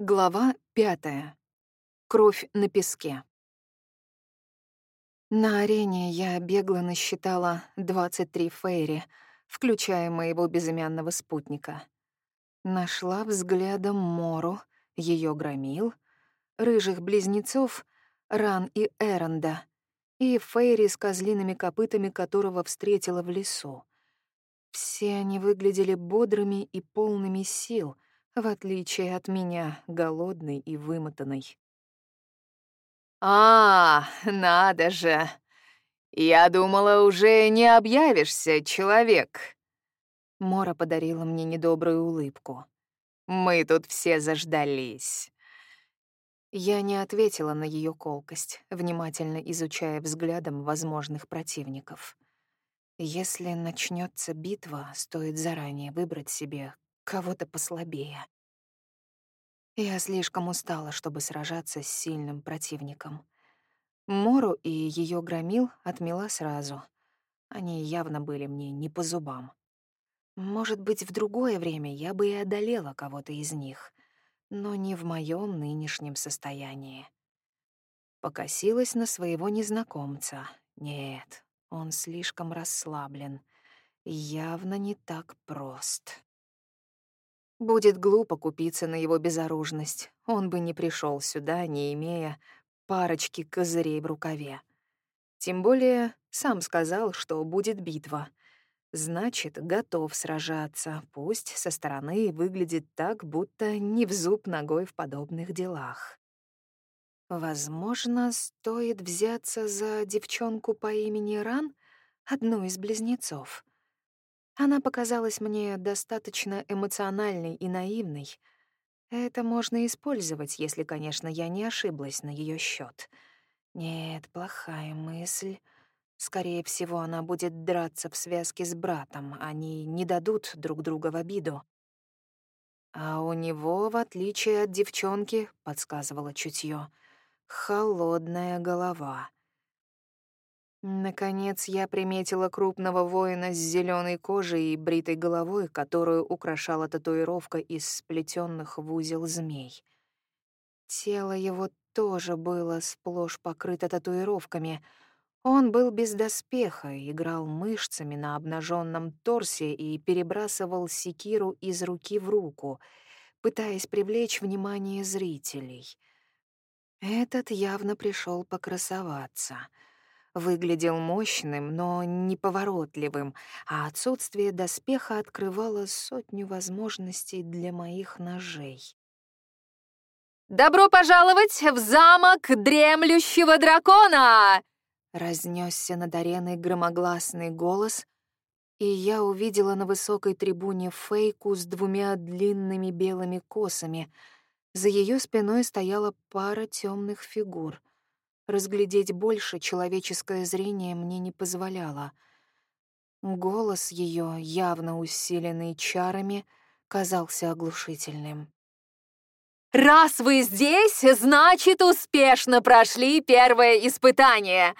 Глава пятая. Кровь на песке. На арене я бегло насчитала 23 фейри, включая моего безымянного спутника. Нашла взглядом Мору, ее громил, рыжих близнецов Ран и Эренда и фейри с козлиными копытами, которого встретила в лесу. Все они выглядели бодрыми и полными сил — в отличие от меня, голодной и вымотанной. «А, надо же! Я думала, уже не объявишься, человек!» Мора подарила мне недобрую улыбку. «Мы тут все заждались». Я не ответила на ее колкость, внимательно изучая взглядом возможных противников. Если начнется битва, стоит заранее выбрать себе кого-то послабее. Я слишком устала, чтобы сражаться с сильным противником. Мору и ее громил отмела сразу. Они явно были мне не по зубам. Может быть, в другое время я бы и одолела кого-то из них, но не в моем нынешнем состоянии. Покосилась на своего незнакомца. Нет, он слишком расслаблен. Явно не так прост. Будет глупо купиться на его безоружность. Он бы не пришел сюда, не имея парочки козырей в рукаве. Тем более сам сказал, что будет битва. Значит, готов сражаться, пусть со стороны выглядит так, будто не в зуб ногой в подобных делах. Возможно, стоит взяться за девчонку по имени Ран, одну из близнецов. Она показалась мне достаточно эмоциональной и наивной. Это можно использовать, если, конечно, я не ошиблась на ее счет. Нет, плохая мысль. Скорее всего, она будет драться в связке с братом. Они не дадут друг друга в обиду. А у него, в отличие от девчонки, подсказывало чутье, холодная голова. Наконец я приметила крупного воина с зеленой кожей и бритой головой, которую украшала татуировка из сплетенных в узел змей. Тело его тоже было сплошь покрыто татуировками. Он был без доспеха, играл мышцами на обнаженном торсе и перебрасывал секиру из руки в руку, пытаясь привлечь внимание зрителей. Этот явно пришел покрасоваться — выглядел мощным, но неповоротливым, а отсутствие доспеха открывало сотню возможностей для моих ножей. «Добро пожаловать в замок дремлющего дракона!» Разнесся над ареной громогласный голос, и я увидела на высокой трибуне фейку с двумя длинными белыми косами. За ее спиной стояла пара темных фигур. Разглядеть больше человеческое зрение мне не позволяло. Голос ее, явно усиленный чарами, казался оглушительным. «Раз вы здесь, значит, успешно прошли первое испытание.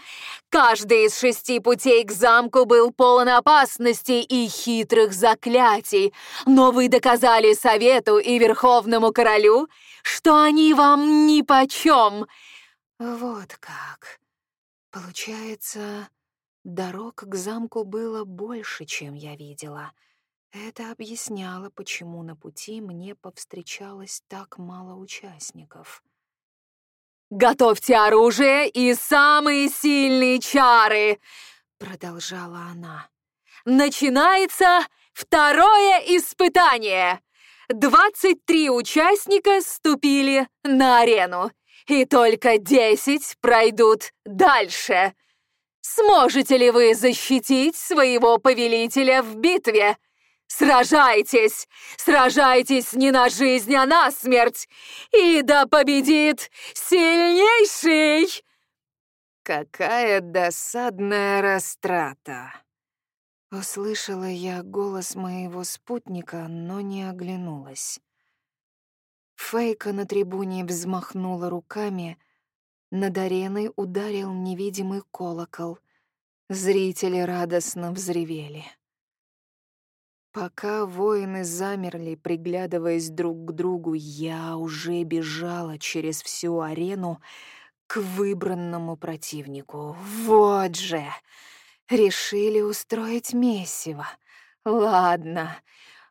Каждый из шести путей к замку был полон опасностей и хитрых заклятий, но вы доказали Совету и Верховному Королю, что они вам нипочем, вот как. Получается, дорог к замку было больше, чем я видела. Это объясняло, почему на пути мне повстречалось так мало участников. «Готовьте оружие и самые сильные чары!» — продолжала она. «Начинается второе испытание!» Двадцать три участника ступили на арену и только десять пройдут дальше. Сможете ли вы защитить своего повелителя в битве? Сражайтесь! Сражайтесь не на жизнь, а на смерть! И да победит сильнейший!» Какая досадная растрата! Услышала я голос моего спутника, но не оглянулась. Фейка на трибуне взмахнула руками, над ареной ударил невидимый колокол. Зрители радостно взревели. Пока воины замерли, приглядываясь друг к другу, я уже бежала через всю арену к выбранному противнику. Вот же! Решили устроить месиво. Ладно,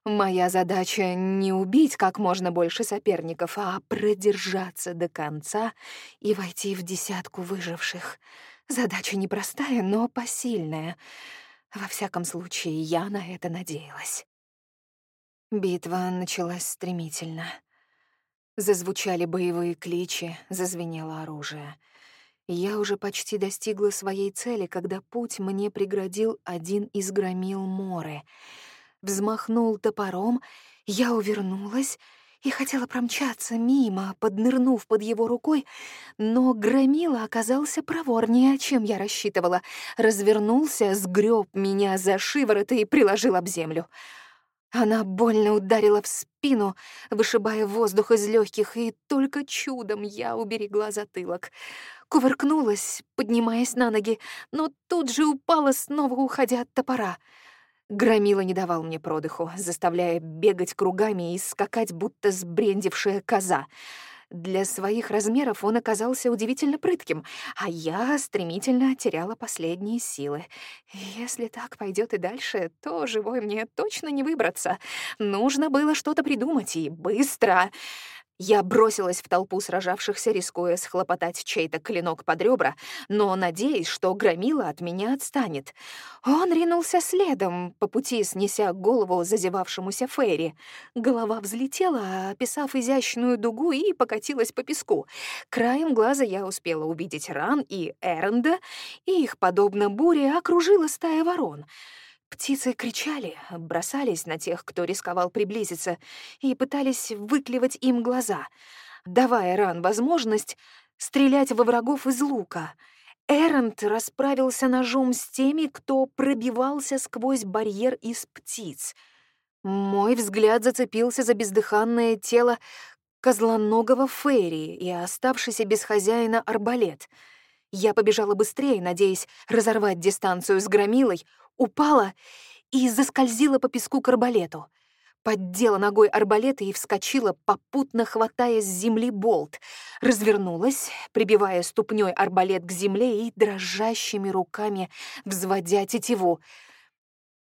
моя задача не убить как можно больше соперников, а продержаться до конца и войти в десятку выживших. Задача непростая, но посильная. Во всяком случае, я на это надеялась. Битва началась стремительно. Зазвучали боевые кличи, зазвенело оружие. Я уже почти достигла своей цели, когда путь мне преградил один из громил Моры. Взмахнул топором, я увернулась и хотела промчаться мимо, поднырнув под его рукой, но громила оказался проворнее, чем я рассчитывала. Развернулся, сгреб меня за шиворот и приложил об землю. Она больно ударила в спину, вышибая воздух из легких, и только чудом я уберегла затылок. Кувыркнулась, поднимаясь на ноги, но тут же упала, снова уходя от топора. Громила не давал мне продыху, заставляя бегать кругами и скакать, будто сбрендившая коза. Для своих размеров он оказался удивительно прытким, а я стремительно теряла последние силы. Если так пойдет и дальше, то живой мне точно не выбраться. Нужно было что-то придумать, и быстро. Я бросилась в толпу сражавшихся, рискуя схлопотать чей-то клинок под ребра, но надеясь, что громила от меня отстанет. Он ринулся следом, по пути снеся голову зазевавшемуся Ферри. Голова взлетела, описав изящную дугу, и покатилась по песку. Краем глаза я успела увидеть Ран и Эренда, и их, подобно буре, окружила стая ворон — Птицы кричали, бросались на тех, кто рисковал приблизиться, и пытались выклевать им глаза, давая ран возможность стрелять во врагов из лука. Эрент расправился ножом с теми, кто пробивался сквозь барьер из птиц. Мой взгляд зацепился за бездыханное тело козлоногого Фейри и оставшийся без хозяина арбалет. Я побежала быстрее, надеясь разорвать дистанцию с громилой, упала и заскользила по песку к арбалету. Поддела ногой арбалета и вскочила, попутно хватая с земли болт. Развернулась, прибивая ступней арбалет к земле и дрожащими руками взводя тетиву —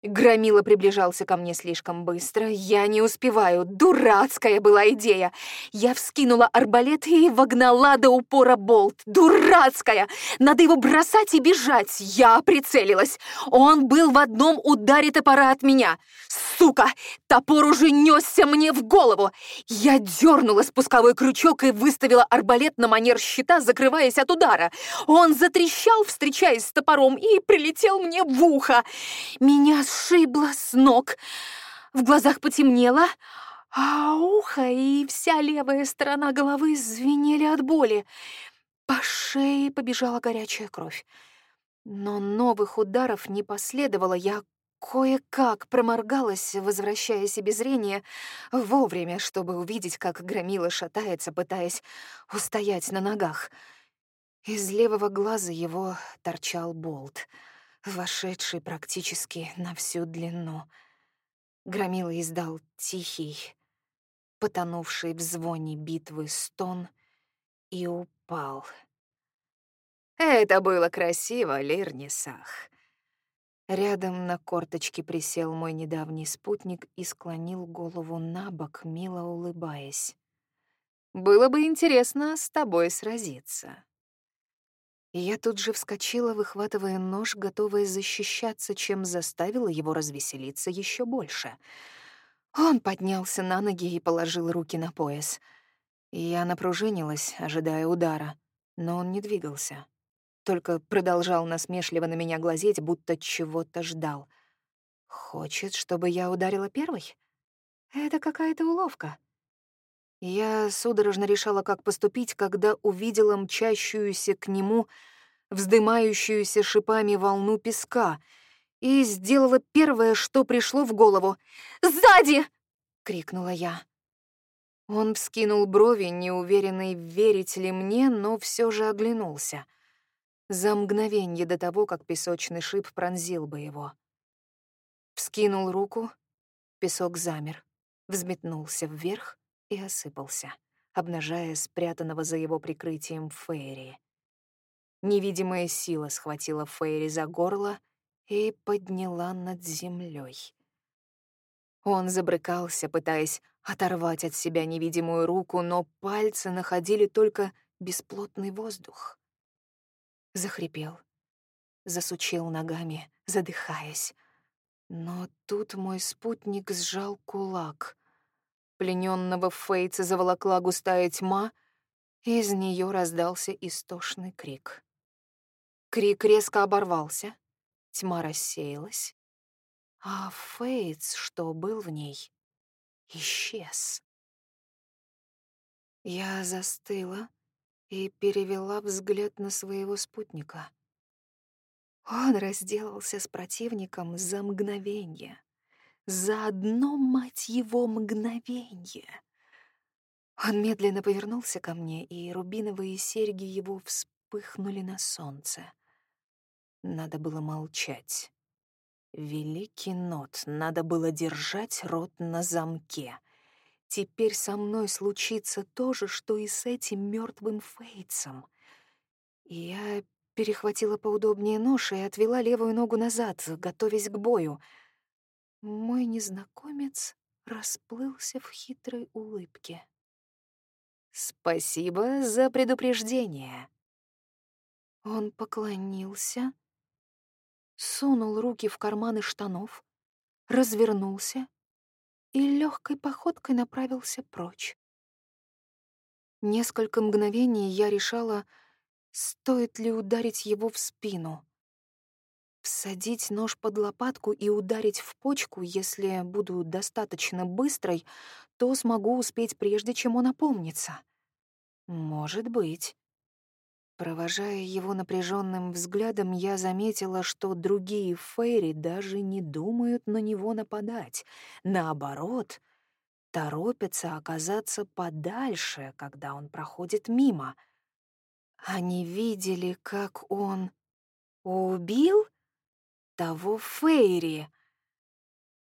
Громила приближался ко мне слишком быстро. Я не успеваю. Дурацкая была идея. Я вскинула арбалет и вогнала до упора болт. Дурацкая! Надо его бросать и бежать. Я прицелилась. Он был в одном ударе топора от меня. Сука! Топор уже несся мне в голову. Я дернула спусковой крючок и выставила арбалет на манер щита, закрываясь от удара. Он затрещал, встречаясь с топором, и прилетел мне в ухо. Меня сшибло с ног. В глазах потемнело, а ухо и вся левая сторона головы звенели от боли. По шее побежала горячая кровь. Но новых ударов не последовало. Я кое-как проморгалась, возвращая себе зрение вовремя, чтобы увидеть, как громила шатается, пытаясь устоять на ногах. Из левого глаза его торчал болт — вошедший практически на всю длину. Громила издал тихий, потонувший в звоне битвы стон и упал. «Это было красиво, Лирнисах!» Рядом на корточке присел мой недавний спутник и склонил голову на бок, мило улыбаясь. «Было бы интересно с тобой сразиться». Я тут же вскочила, выхватывая нож, готовая защищаться, чем заставила его развеселиться еще больше. Он поднялся на ноги и положил руки на пояс. Я напружинилась, ожидая удара, но он не двигался. Только продолжал насмешливо на меня глазеть, будто чего-то ждал. Хочет, чтобы я ударила первой? Это какая-то уловка. Я судорожно решала, как поступить, когда увидела мчащуюся к нему, вздымающуюся шипами волну песка, и сделала первое, что пришло в голову. «Сзади!» — крикнула я. Он вскинул брови, неуверенный, верить ли мне, но все же оглянулся. За мгновенье до того, как песочный шип пронзил бы его. Вскинул руку, Песок замер, взметнулся вверх и осыпался, обнажая спрятанного за его прикрытием Фейри. Невидимая сила схватила Фейри за горло и подняла над землей. Он забрыкался, пытаясь оторвать от себя невидимую руку, но пальцы находили только бесплотный воздух. Захрипел, засучил ногами, задыхаясь. Но тут мой спутник сжал кулак. Плененного Фейца заволокла густая тьма, из нее раздался истошный крик. Крик резко оборвался, тьма рассеялась, а Фейтс, что был в ней, исчез. Я застыла и перевела взгляд на своего спутника. Он разделался с противником за мгновение. За одно, мать его, мгновение. Он медленно повернулся ко мне, и рубиновые серьги его вспыхнули на солнце. Надо было молчать. Великий нот, надо было держать рот на замке. Теперь со мной случится то же, что и с этим мертвым Фейтсом. Я перехватила поудобнее нож и отвела левую ногу назад, готовясь к бою. Мой незнакомец расплылся в хитрой улыбке. «Спасибо за предупреждение». Он поклонился, сунул руки в карманы штанов, развернулся и легкой походкой направился прочь. Несколько мгновений я решала, стоит ли ударить его в спину. Всадить нож под лопатку и ударить в почку, если буду достаточно быстрой, то смогу успеть прежде, чем он опомнится. Может быть. Провожая его напряженным взглядом, я заметила, что другие фейри даже не думают на него нападать. Наоборот, торопятся оказаться подальше, когда он проходит мимо. Они видели, как он убил того фейри.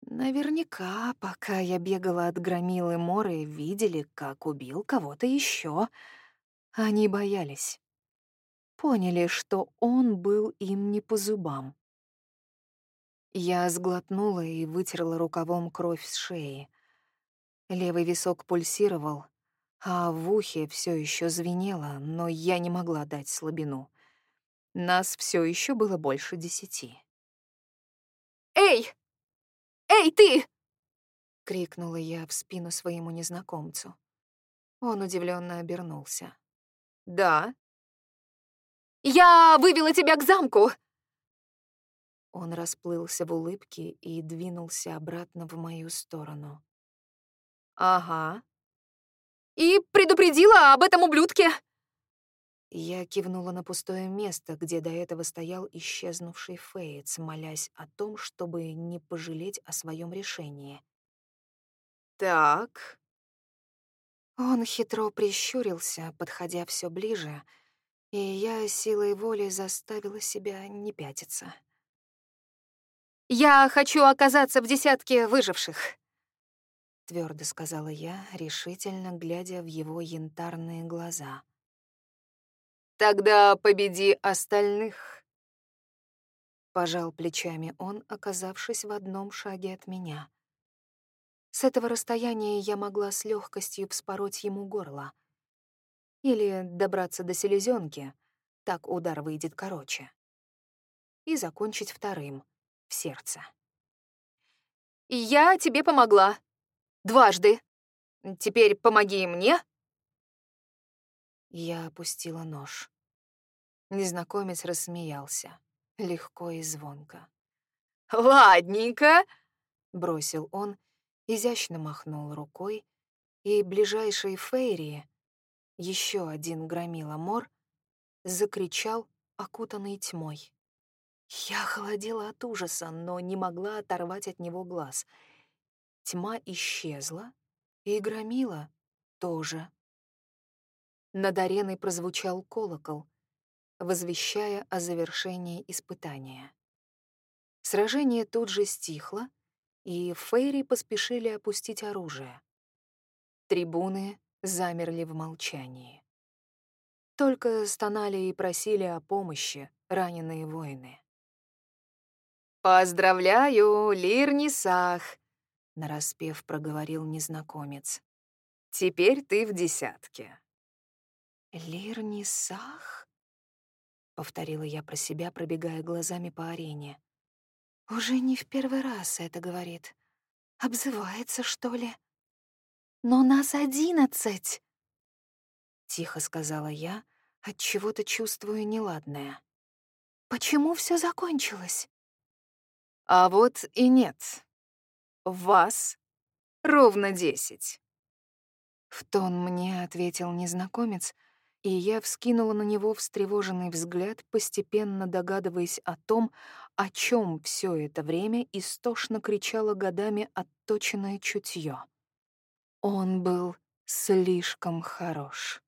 Наверняка, пока я бегала от громилы Моры, видели, как убил кого-то еще. Они боялись поняли, что он был им не по зубам. Я сглотнула и вытерла рукавом кровь с шеи. Левый висок пульсировал, а в ухе все еще звенело, но я не могла дать слабину. Нас все еще было больше десяти. «Эй! Эй, ты!» — крикнула я в спину своему незнакомцу. Он удивленно обернулся. «Да», я вывела тебя к замку!» Он расплылся в улыбке и двинулся обратно в мою сторону. «Ага». «И предупредила об этом ублюдке!» Я кивнула на пустое место, где до этого стоял исчезнувший Фейтс, молясь о том, чтобы не пожалеть о своем решении. «Так...» Он хитро прищурился, подходя все ближе — и я силой воли заставила себя не пятиться. «Я хочу оказаться в десятке выживших», — твердо сказала я, решительно глядя в его янтарные глаза. «Тогда победи остальных», — пожал плечами он, оказавшись в одном шаге от меня. С этого расстояния я могла с легкостью вспороть ему горло — или добраться до селезенки, так удар выйдет короче. И закончить вторым, в сердце. «Я тебе помогла. Дважды. Теперь помоги мне». Я опустила нож. Незнакомец рассмеялся, легко и звонко. «Ладненько», — бросил он, изящно махнул рукой, и ближайшие фейри еще один громила мор, закричал, окутанный тьмой. Я холодела от ужаса, но не могла оторвать от него глаз. Тьма исчезла, и громила тоже. Над ареной прозвучал колокол, возвещая о завершении испытания. Сражение тут же стихло, и Фейри поспешили опустить оружие. Трибуны замерли в молчании. Только стонали и просили о помощи раненые воины. «Поздравляю, Лирнисах!» — нараспев проговорил незнакомец. «Теперь ты в десятке». «Лирнисах?» — повторила я про себя, пробегая глазами по арене. «Уже не в первый раз это говорит. Обзывается, что ли?» «Но нас одиннадцать!» — тихо сказала я, от чего то чувствую неладное. «Почему все закончилось?» А вот и нет. Вас ровно десять. В тон мне ответил незнакомец, и я вскинула на него встревоженный взгляд, постепенно догадываясь о том, о чем все это время истошно кричало годами отточенное чутье. Он был слишком хорош,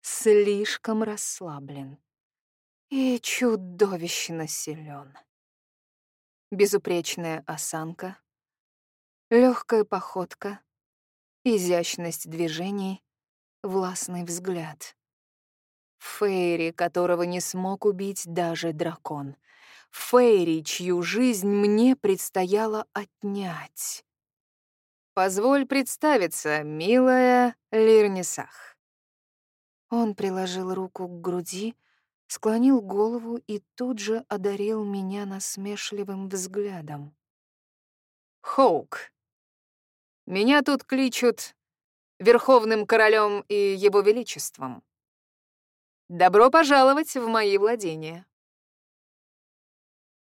слишком расслаблен и чудовищно силен безупречная осанка, легкая походка, изящность движений, властный взгляд. Фейри, которого не смог убить даже дракон. Фейри, чью жизнь мне предстояло отнять. «Позволь представиться, милая Лирнисах». Он приложил руку к груди, склонил голову и тут же одарил меня насмешливым взглядом. «Хоук, меня тут кличут Верховным Королем и Его Величеством. Добро пожаловать в мои владения!»